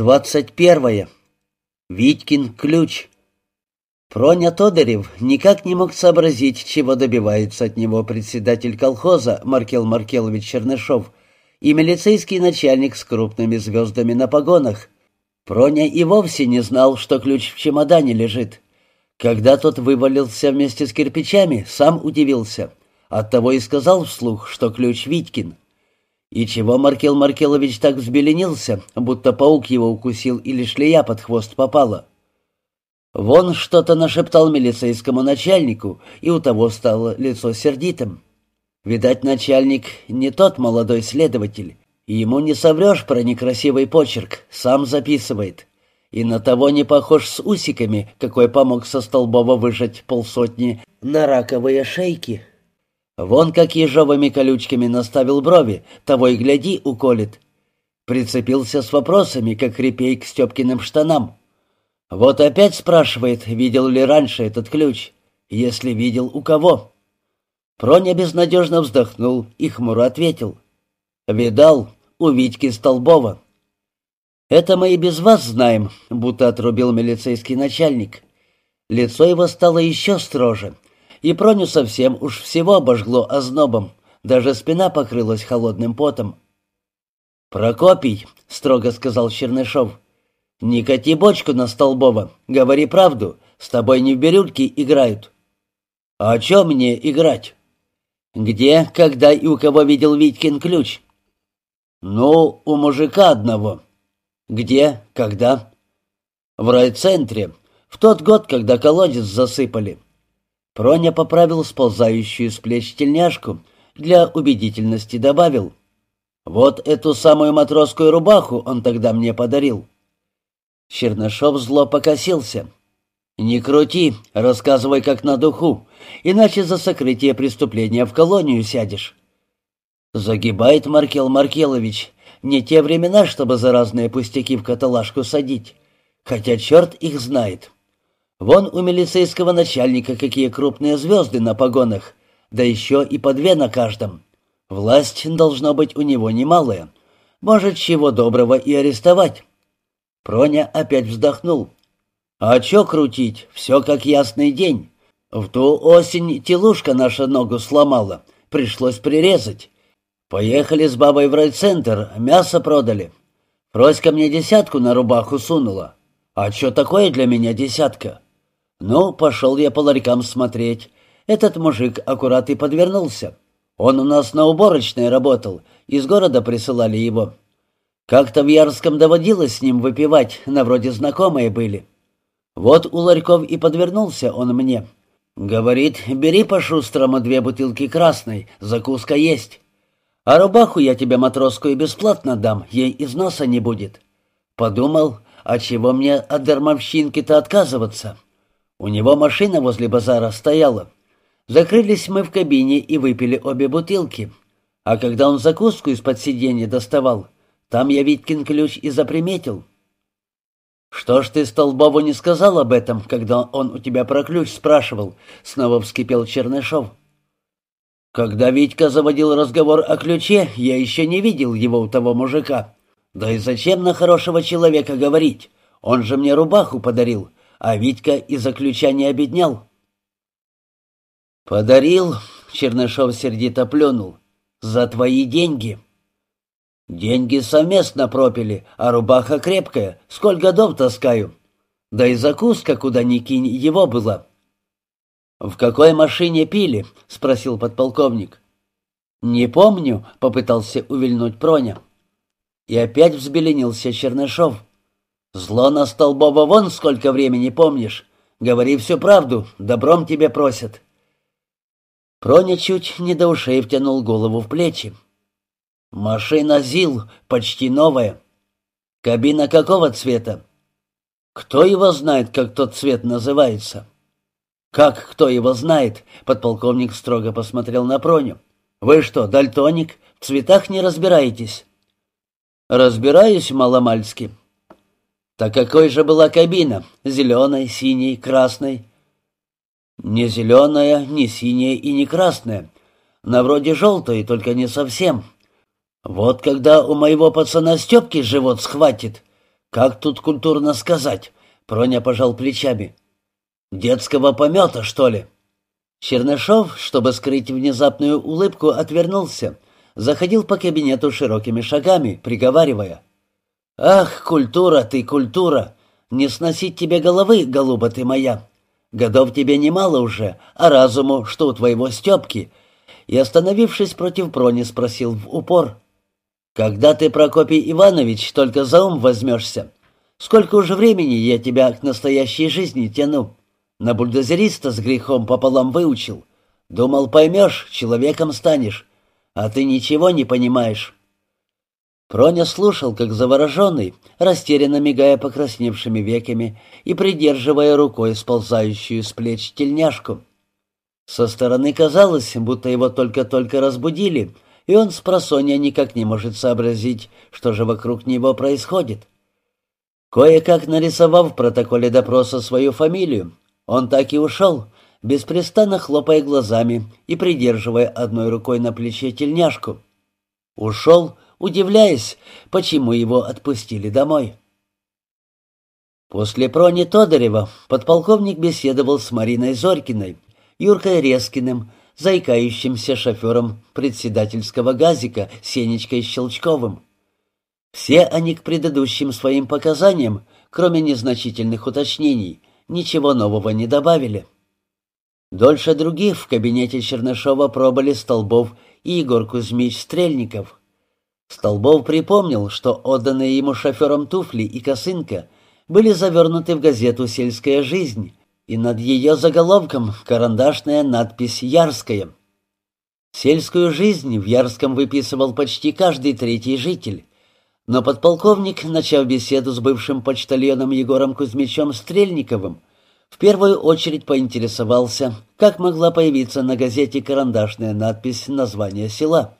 Двадцать первое. Витькин ключ. Проня Тодорев никак не мог сообразить, чего добивается от него председатель колхоза Маркел Маркелович Чернышов и милицейский начальник с крупными звездами на погонах. Проня и вовсе не знал, что ключ в чемодане лежит. Когда тот вывалился вместе с кирпичами, сам удивился. Оттого и сказал вслух, что ключ Витькин. И чего Маркел Маркелович так взбеленился, будто паук его укусил или шлея под хвост попала? Вон что-то нашептал милицейскому начальнику, и у того стало лицо сердитым. Видать, начальник не тот молодой следователь. Ему не соврешь про некрасивый почерк, сам записывает. И на того не похож с усиками, какой помог со Столбова выжать полсотни на раковые шейки. Вон как ежовыми колючками наставил брови, того и гляди, уколет. Прицепился с вопросами, как репей к Степкиным штанам. Вот опять спрашивает, видел ли раньше этот ключ. Если видел, у кого? Проня безнадежно вздохнул и хмуро ответил. «Видал, у Витьки Столбова». «Это мы и без вас знаем», — будто отрубил милицейский начальник. Лицо его стало еще строже — и Проню совсем уж всего обожгло ознобом, даже спина покрылась холодным потом. «Прокопий», — строго сказал Чернышов, — «не кати бочку на Столбова, говори правду, с тобой не в бирюльки играют». «А чем мне играть?» «Где, когда и у кого видел Витькин ключ?» «Ну, у мужика одного». «Где, когда?» «В райцентре, в тот год, когда колодец засыпали». Проня поправил сползающую с плеч тельняшку, для убедительности добавил. «Вот эту самую матросскую рубаху он тогда мне подарил». Чернышов зло покосился. «Не крути, рассказывай как на духу, иначе за сокрытие преступления в колонию сядешь». Загибает Маркел Маркелович. Не те времена, чтобы за разные пустяки в каталажку садить. Хотя черт их знает. Вон у милицейского начальника какие крупные звезды на погонах, да еще и по две на каждом. Власть должна быть у него немалая. Может, чего доброго и арестовать. Проня опять вздохнул. «А чё крутить? Все как ясный день. В ту осень телушка наша ногу сломала. Пришлось прирезать. Поехали с бабой в райцентр, мясо продали. Фроська мне десятку на рубаху сунула. А чё такое для меня десятка? Ну, пошел я по ларькам смотреть. Этот мужик аккурат и подвернулся. Он у нас на уборочной работал, из города присылали его. Как-то в Ярском доводилось с ним выпивать, на вроде знакомые были. Вот у ларьков и подвернулся он мне. Говорит, бери по-шустрому две бутылки красной, закуска есть. А рубаху я тебе матросскую бесплатно дам, ей износа не будет. Подумал, а чего мне от дармовщинки-то отказываться?» У него машина возле базара стояла. Закрылись мы в кабине и выпили обе бутылки. А когда он закуску из-под сиденья доставал, там я Виткин ключ и заприметил. «Что ж ты Столбову не сказал об этом, когда он у тебя про ключ спрашивал?» — снова вскипел Чернышов. «Когда Витька заводил разговор о ключе, я еще не видел его у того мужика. Да и зачем на хорошего человека говорить? Он же мне рубаху подарил, а Витька из-за не обеднял. «Подарил», — Чернышов сердито плюнул, — «за твои деньги». «Деньги совместно пропили, а рубаха крепкая, сколько годов таскаю. Да и закуска, куда ни кинь, его была». «В какой машине пили?» — спросил подполковник. «Не помню», — попытался увильнуть Проня. И опять взбеленился Чернышов. «Зло на Столбова вон сколько времени помнишь. Говори всю правду, добром тебе просят». Проня чуть не до ушей втянул голову в плечи. «Машина ЗИЛ, почти новая. Кабина какого цвета?» «Кто его знает, как тот цвет называется?» «Как кто его знает?» — подполковник строго посмотрел на Проню. «Вы что, дальтоник? В цветах не разбираетесь?» «Разбираюсь маломальски. Так какой же была кабина? Зеленой, синей, красной? Не зеленая, не синяя и не красная. На вроде желтой, только не совсем. Вот когда у моего пацана Степки живот схватит, «Как тут культурно сказать?» — Проня пожал плечами. «Детского помета, что ли?» Чернышов, чтобы скрыть внезапную улыбку, отвернулся, заходил по кабинету широкими шагами, приговаривая. «Ах, культура ты, культура! Не сносить тебе головы, голуба ты моя! Годов тебе немало уже, а разуму, что у твоего Степки!» И, остановившись против Прони, спросил в упор. «Когда ты, Прокопий Иванович, только за ум возьмешься? Сколько уже времени я тебя к настоящей жизни тяну? На бульдозериста с грехом пополам выучил. Думал, поймешь, человеком станешь. А ты ничего не понимаешь». Проня слушал, как завороженный, растерянно мигая покрасневшими веками и придерживая рукой сползающую с плеч тельняшку. Со стороны казалось, будто его только-только разбудили, и он с просонья никак не может сообразить, что же вокруг него происходит. Кое-как нарисовав в протоколе допроса свою фамилию, он так и ушел, беспрестанно хлопая глазами и придерживая одной рукой на плече тельняшку. Ушел, удивляясь, почему его отпустили домой. После Прони Тодорева подполковник беседовал с Мариной Зорькиной, Юркой Резкиным, заикающимся шофером председательского газика Сенечкой Щелчковым. Все они к предыдущим своим показаниям, кроме незначительных уточнений, ничего нового не добавили. Дольше других в кабинете Чернышова пробыли Столбов и Егор Кузьмич Стрельников. Столбов припомнил, что отданные ему шофером туфли и косынка были завернуты в газету «Сельская жизнь», и над ее заголовком карандашная надпись «Ярская». Сельскую жизнь в Ярском выписывал почти каждый третий житель, но подполковник, начав беседу с бывшим почтальоном Егором Кузьмичем Стрельниковым, в первую очередь поинтересовался, как могла появиться на газете карандашная надпись названия села.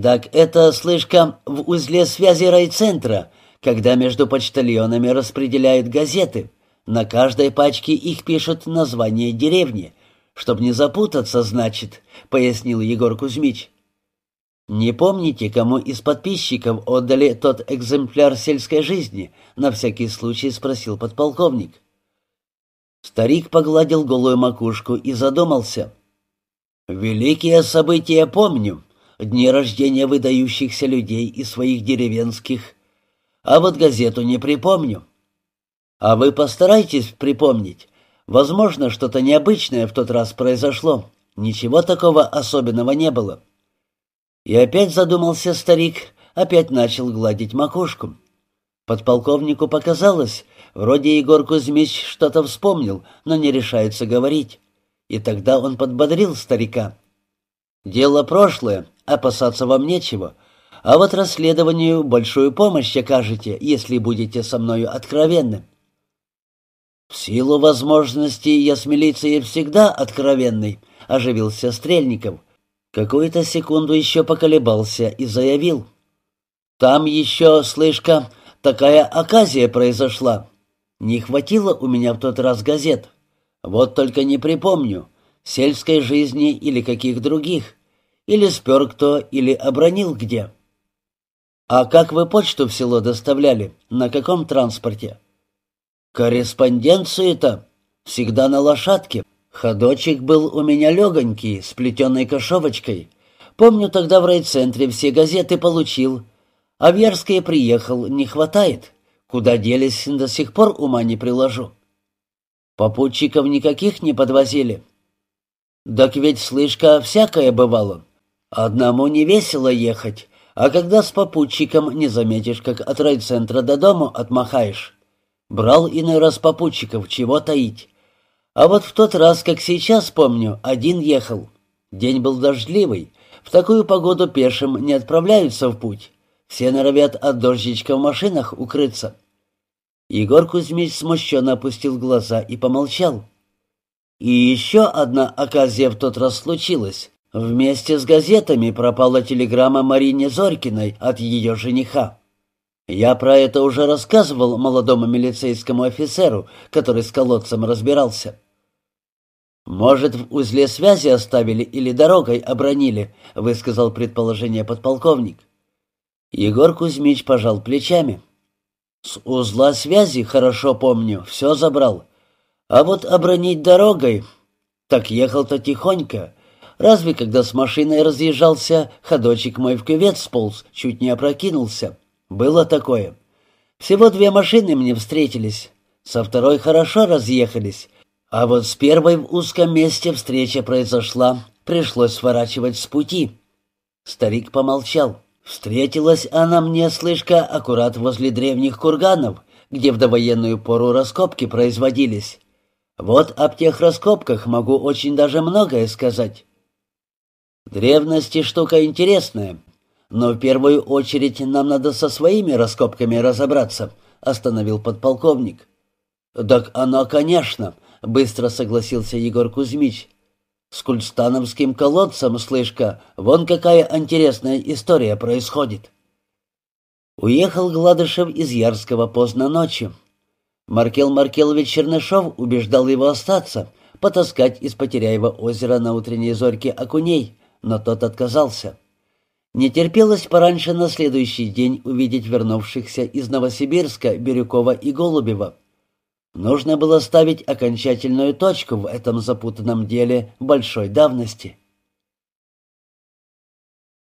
«Так это, слышка, в узле связи райцентра, когда между почтальонами распределяют газеты. На каждой пачке их пишут название деревни. Чтоб не запутаться, значит», — пояснил Егор Кузьмич. «Не помните, кому из подписчиков отдали тот экземпляр сельской жизни?» — на всякий случай спросил подполковник. Старик погладил голую макушку и задумался. «Великие события помню дни рождения выдающихся людей и своих деревенских. А вот газету не припомню. А вы постарайтесь припомнить. Возможно, что-то необычное в тот раз произошло. Ничего такого особенного не было. И опять задумался старик, опять начал гладить макушку. Подполковнику показалось, вроде Егор Кузьмич что-то вспомнил, но не решается говорить. И тогда он подбодрил старика. «Дело прошлое, Опасаться вам нечего. А вот расследованию большую помощь окажете, если будете со мною откровенны. В силу возможностей я с милицией всегда откровенный, оживился Стрельников. Какую-то секунду еще поколебался и заявил. Там еще, слышка, такая оказия произошла. Не хватило у меня в тот раз газет. Вот только не припомню, сельской жизни или каких других. Или спер кто, или обронил где. А как вы почту в село доставляли? На каком транспорте? Корреспонденцию-то всегда на лошадке. Ходочек был у меня легонький, с плетеной кошовочкой. Помню, тогда в райцентре все газеты получил. А в Ярское приехал, не хватает. Куда делись, до сих пор ума не приложу. Попутчиков никаких не подвозили. Так ведь, слышка, всякое бывало. Одному не весело ехать, а когда с попутчиком не заметишь, как от райцентра до дома отмахаешь. Брал иной раз попутчиков, чего таить. А вот в тот раз, как сейчас помню, один ехал. День был дождливый. В такую погоду пешим не отправляются в путь. Все норовят от дождичка в машинах укрыться. Егор Кузьмич смущенно опустил глаза и помолчал. И еще одна оказия в тот раз случилась. Вместе с газетами пропала телеграмма Марине Зорькиной от ее жениха. Я про это уже рассказывал молодому милицейскому офицеру, который с колодцем разбирался. «Может, в узле связи оставили или дорогой обронили», — высказал предположение подполковник. Егор Кузьмич пожал плечами. С узла связи, хорошо помню, все забрал. А вот обронить дорогой... Так ехал-то тихонько. Разве когда с машиной разъезжался, ходочек мой в кювет сполз, чуть не опрокинулся. Было такое. Всего две машины мне встретились. Со второй хорошо разъехались. А вот с первой в узком месте встреча произошла. Пришлось сворачивать с пути. Старик помолчал. Встретилась она мне, слышка, аккурат возле древних курганов, где в довоенную пору раскопки производились. Вот об тех раскопках могу очень даже многое сказать. Древности штука интересная, но в первую очередь нам надо со своими раскопками разобраться, остановил подполковник. Так оно, конечно, быстро согласился Егор Кузьмич. С кульстановским колодцем, слышка, вон какая интересная история происходит. Уехал Гладышев из Ярского поздно ночью. Маркел Маркелович Чернышов убеждал его остаться, потаскать из Потеряева озера на утренней зорьке окуней, но тот отказался. Не терпелось пораньше на следующий день увидеть вернувшихся из Новосибирска Бирюкова и Голубева. Нужно было ставить окончательную точку в этом запутанном деле большой давности.